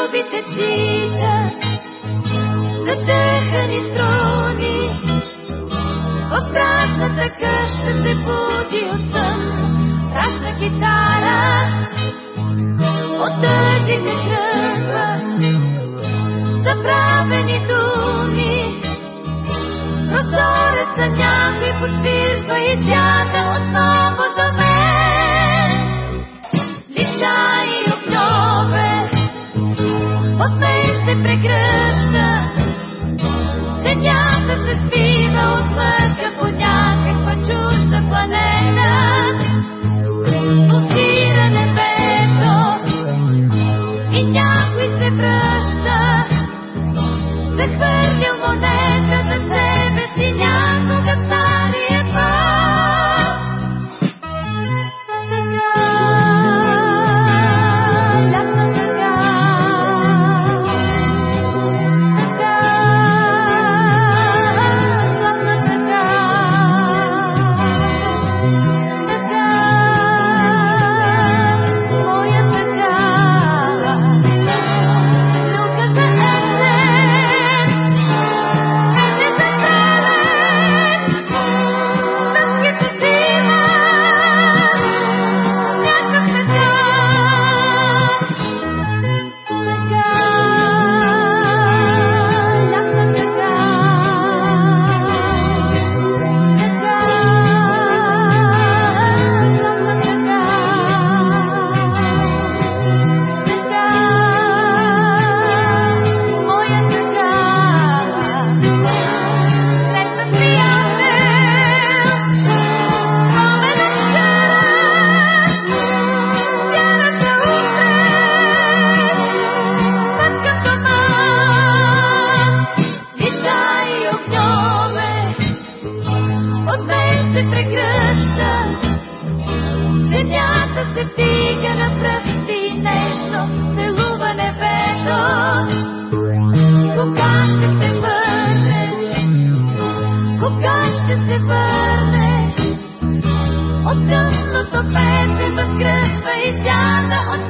тръбите тичат, затехани струни. В празната къща се буди от сън, страшна китара. От тази се хръмва, забравени думи. Прозореца някой подсвирва и тя да се свива от мъка по се върнеш. От тъмното пеце възкръсва е и сяда от